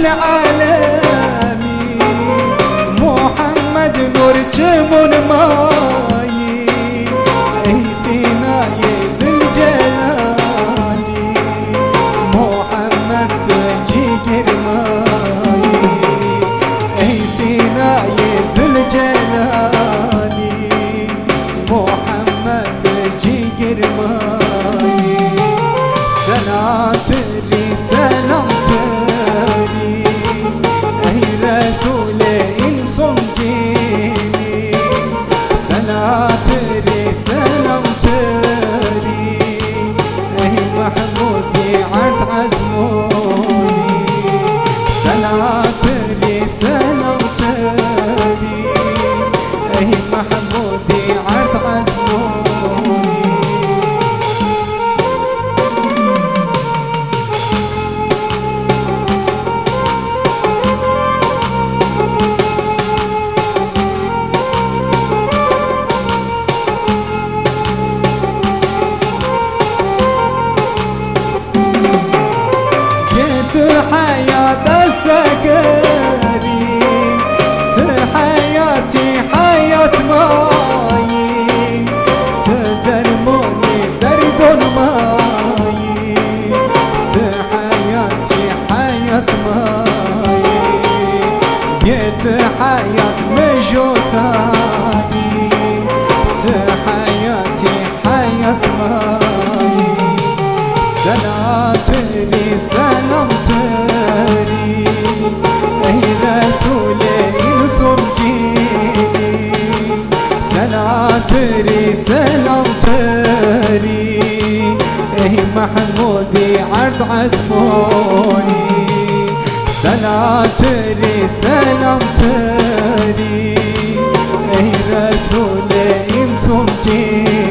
العالمين محمد نور جمون ماي اي سينا يزل جلالي محمد جيجر ماي اي سينا يزل جلالي محمد جيجر ماي سلام تري سلام جيت حياة السكري تحياتي حياة ماي تدرموني درد ماي تحياتي حياة ماي بيت حياة مجوتاني. سلام تري اي محمودي عرض عزموني. سلام تري اي رسول انصر جيني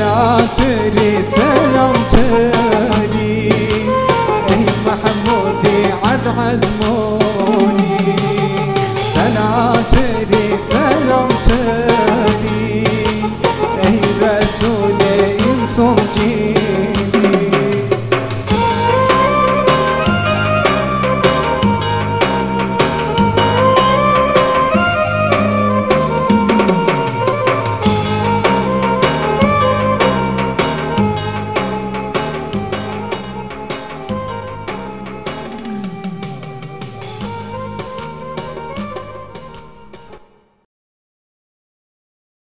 أنا تري سلام تري أي محمودي عد عزمه